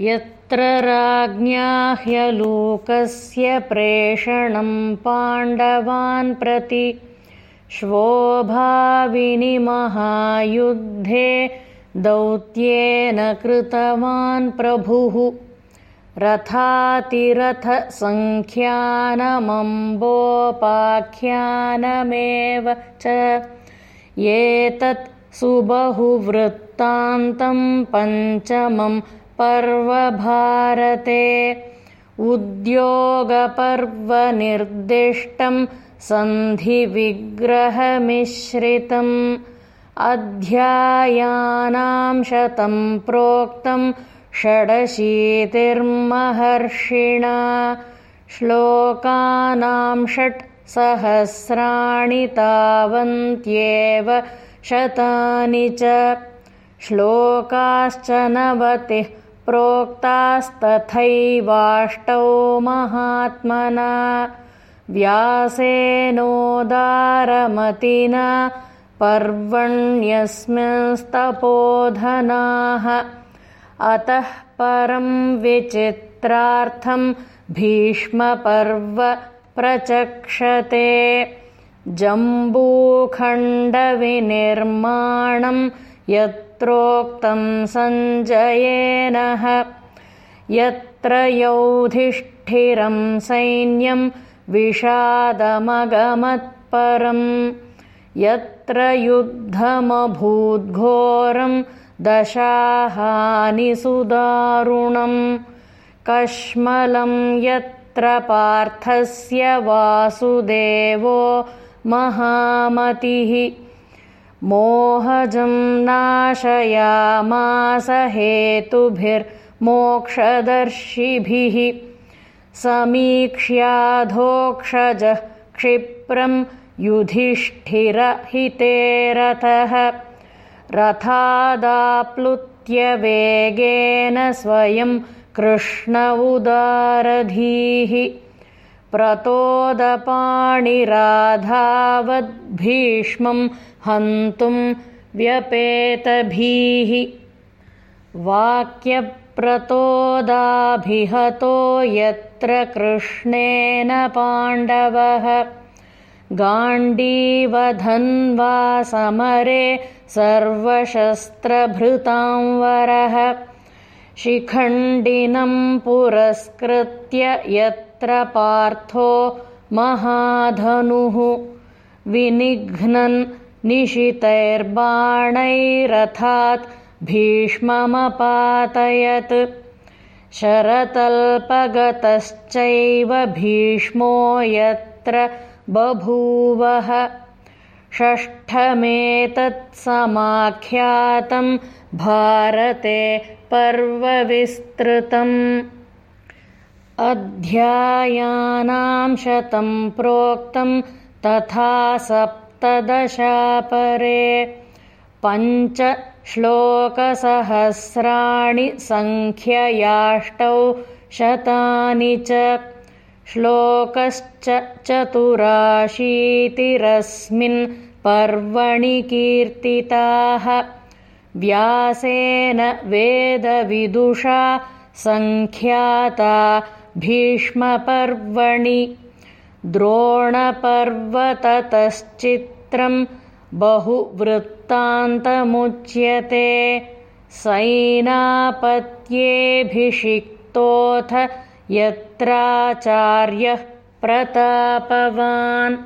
यत्र राज्ञा ह्यलोकस्य प्रेषणं पाण्डवान् प्रति श्वोभाविनि महायुद्धे दौत्येन कृतवान् प्रभुः। रथातिरथसङ्ख्यानमम्बोपाख्यानमेव च एतत् सुबहुवृत्तान्तं पञ्चमं पर्वभारते उद्योगपर्वनिर्दिष्टं सन्धिविग्रहमिश्रितम् अध्यायानां शतं प्रोक्तं षडशीतिर्महर्षिणा श्लोकानां षट् सहस्राणि तावन्त्येव शतानि च श्लोकाश्च नवतिः प्रोक्तास्तथैवाष्टौ महात्मना व्यासेनोदारमतिना पर्वण्यस्मिंस्तपोधनाः। अतः परं विचित्रार्थं भीष्मपर्व प्रचक्षते जम्बूखण्डविनिर्माणं यत्रोक्तं सञ्जयेनः यत्र यौधिष्ठिरं सैन्यं विषादमगमत्परम् यत्र युद्धमभूद्घोरं दशाहानि सुदारुणम् कश्मलं यत्र पार्थस्य वासुदेवो महामतिः मोहजं नाशयामास हेतुभिर्मोक्षदर्शिभिः समीक्ष्याधोक्षजः क्षिप्रं युधिष्ठिरहितेरथः। रथादाप्लुत्य स्वयं कृष्ण उदारधीः प्रतोदपाणिराधावद्भीष्मं हन्तुं व्यपेतभीः। वाक्यप्रतोदाभिहतो यत्र कृष्णेन पाण्डवः। गाण्डीवधन्वा समरे सर्वशस्त्रभृतांवरः शिखण्डिनं पुरस्कृत्य यत्र पार्थो महाधनुः। विनिघ्नन् निशितैर्बाणैरथात् भीष्ममपातयत्। शरतल्पगतश्चैव भीष्मो यत्र बभूवः। षष्ठमेतत्समाख्यातं भारते पर्वविस्तृतम् अध्यायानां शतं प्रोक्तं तथा सप्तदशापरे पञ्च श्लोकसहस्राणि सङ्ख्ययाष्टौ शतानि च श्लोकश्च चतुराशीतिरस्मिन् पर्वणि कीर्तिताः। व्यासेन वेदविदुषा सङ्ख्याता भीष्मपर्वणि द्रोणपर्वततश्चित्रं बहुवृत्तान्तमुच्यते सैनापत्येऽभिषिक्तोऽथ यत्राचार्यः प्रतापवान्